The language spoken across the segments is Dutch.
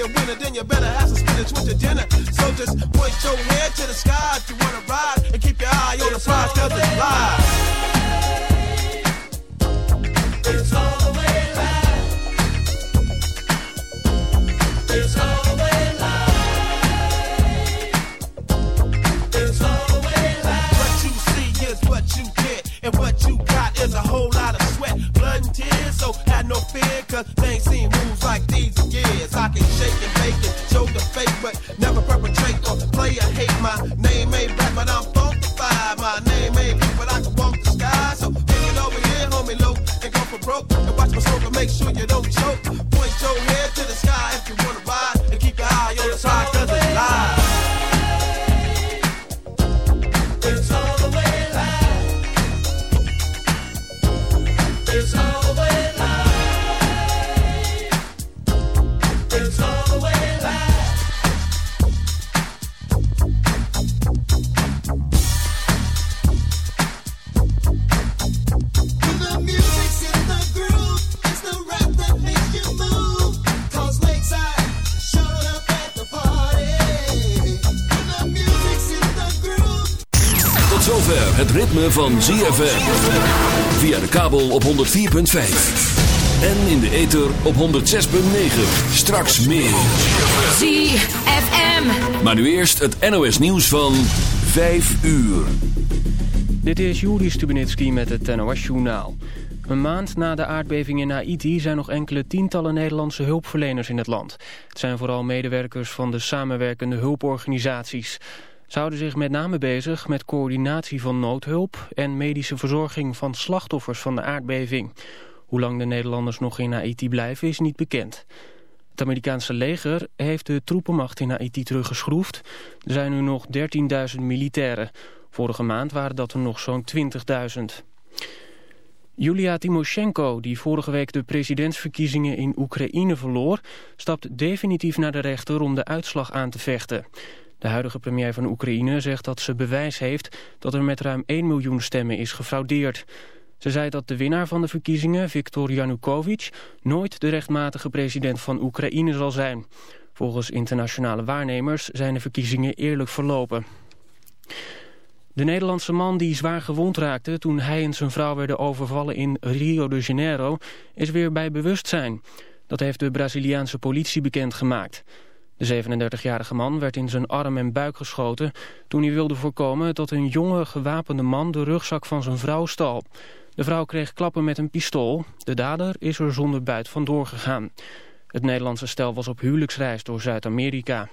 be a winner, then you better have some spinach with your dinner. So just point your head to the sky if you wanna ride, and keep your eye on the prize 'cause it's live. It's always live. It's always live. It's always live. What you see is what you get, and what you got is a whole lot of sweat, blood, and tears. So have no fear, they ritme van ZFM. Via de kabel op 104.5. En in de ether op 106.9. Straks meer. ZFM. Maar nu eerst het NOS nieuws van 5 uur. Dit is Juri Stubenitski met het NOS-journaal. Een maand na de aardbeving in Haiti zijn nog enkele tientallen Nederlandse hulpverleners in het land. Het zijn vooral medewerkers van de samenwerkende hulporganisaties. Ze houden zich met name bezig met coördinatie van noodhulp en medische verzorging van slachtoffers van de aardbeving. Hoe lang de Nederlanders nog in Haiti blijven is niet bekend. Het Amerikaanse leger heeft de troepenmacht in Haiti teruggeschroefd. Er zijn nu nog 13.000 militairen. Vorige maand waren dat er nog zo'n 20.000. Julia Timoshenko, die vorige week de presidentsverkiezingen in Oekraïne verloor... stapt definitief naar de rechter om de uitslag aan te vechten. De huidige premier van Oekraïne zegt dat ze bewijs heeft... dat er met ruim 1 miljoen stemmen is gefraudeerd. Ze zei dat de winnaar van de verkiezingen, Viktor Yanukovych... nooit de rechtmatige president van Oekraïne zal zijn. Volgens internationale waarnemers zijn de verkiezingen eerlijk verlopen. De Nederlandse man die zwaar gewond raakte toen hij en zijn vrouw werden overvallen in Rio de Janeiro is weer bij bewustzijn. Dat heeft de Braziliaanse politie bekendgemaakt. De 37-jarige man werd in zijn arm en buik geschoten toen hij wilde voorkomen dat een jonge gewapende man de rugzak van zijn vrouw stal. De vrouw kreeg klappen met een pistool. De dader is er zonder buit vandoor gegaan. Het Nederlandse stel was op huwelijksreis door Zuid-Amerika.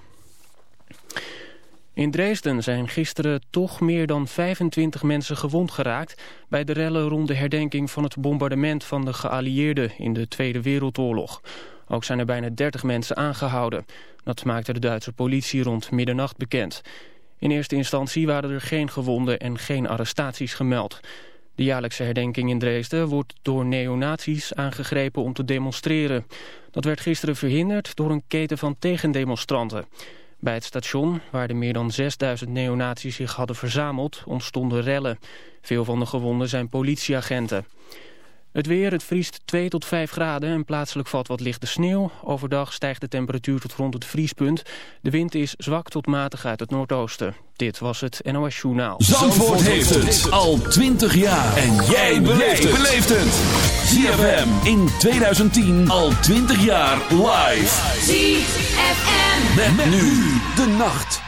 In Dresden zijn gisteren toch meer dan 25 mensen gewond geraakt... bij de rellen rond de herdenking van het bombardement van de geallieerden in de Tweede Wereldoorlog. Ook zijn er bijna 30 mensen aangehouden. Dat maakte de Duitse politie rond middernacht bekend. In eerste instantie waren er geen gewonden en geen arrestaties gemeld. De jaarlijkse herdenking in Dresden wordt door neonazies aangegrepen om te demonstreren. Dat werd gisteren verhinderd door een keten van tegendemonstranten. Bij het station, waar de meer dan 6000 neonazies zich hadden verzameld, ontstonden rellen. Veel van de gewonden zijn politieagenten. Het weer, het vriest 2 tot 5 graden en plaatselijk valt wat lichte sneeuw. Overdag stijgt de temperatuur tot rond het vriespunt. De wind is zwak tot matig uit het noordoosten. Dit was het NOS Journaal. Zandvoort heeft het al 20 jaar. En jij beleeft het. ZFM in 2010 al 20 jaar live. ZFM. Met, nu de nacht.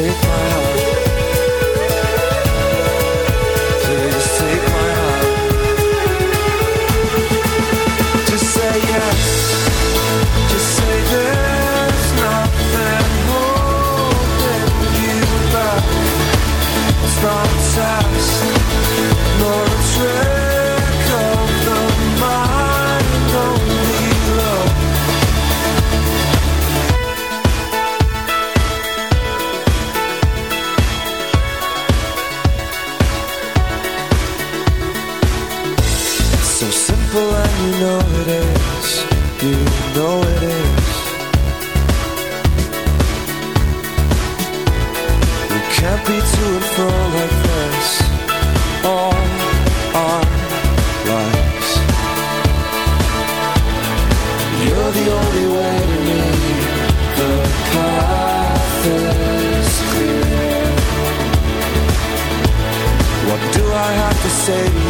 take my heart. Know it is. You know it is. We can't be to and fro like this all our lives. You're the only way to me. The path is clear. What do I have to say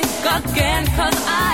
think again, cause I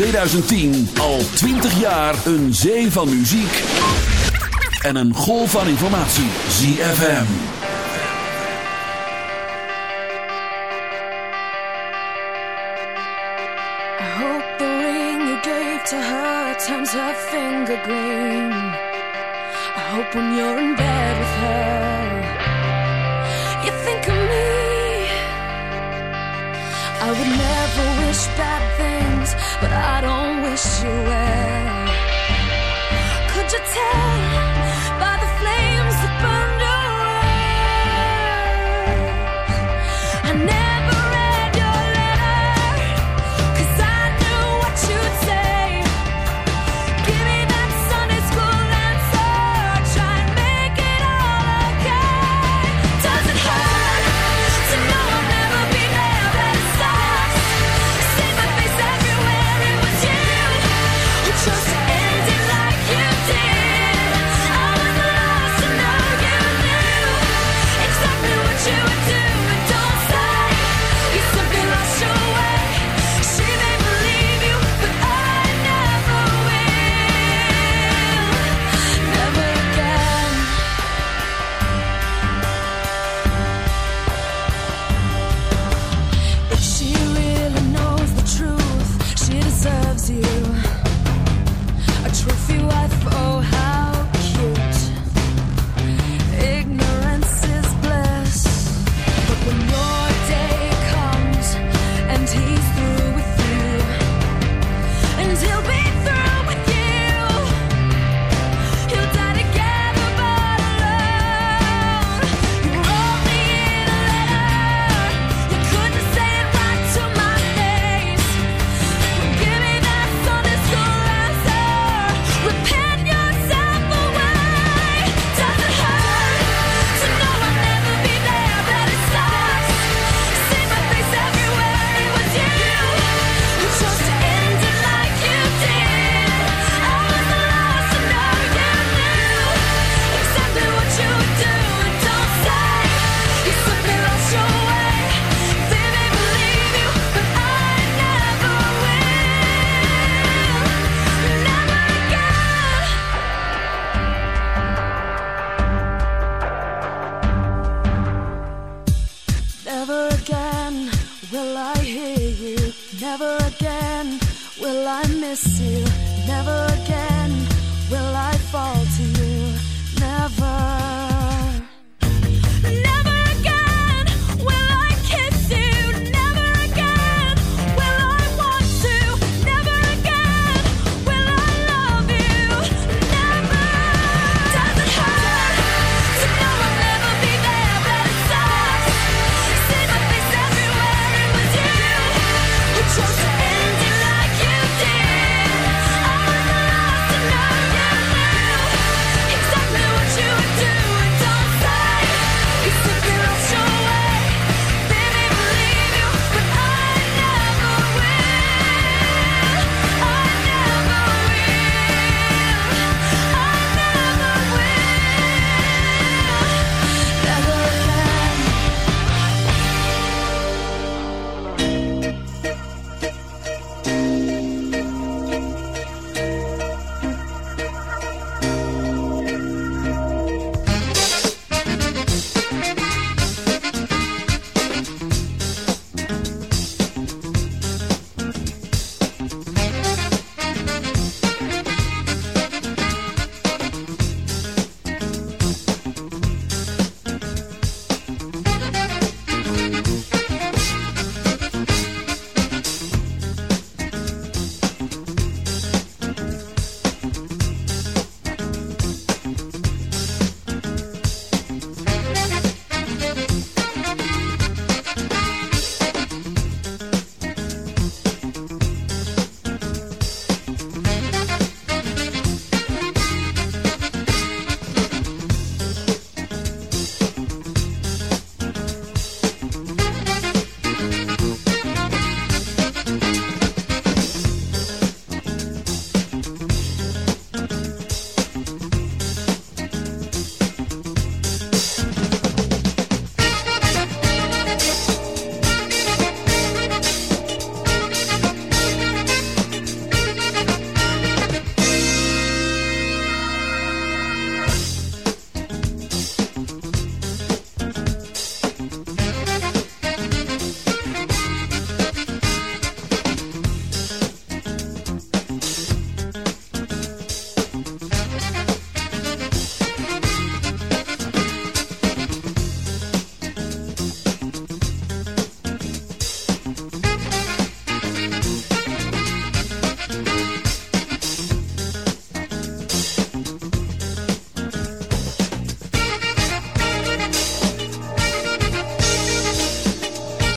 2010 al 20 jaar een zee van muziek en een golf van informatie. ZFM. I hope the ring you gave to her turns her finger green. I hope when you're in bed with her. would never wish bad things, but I don't wish you well. Could you tell?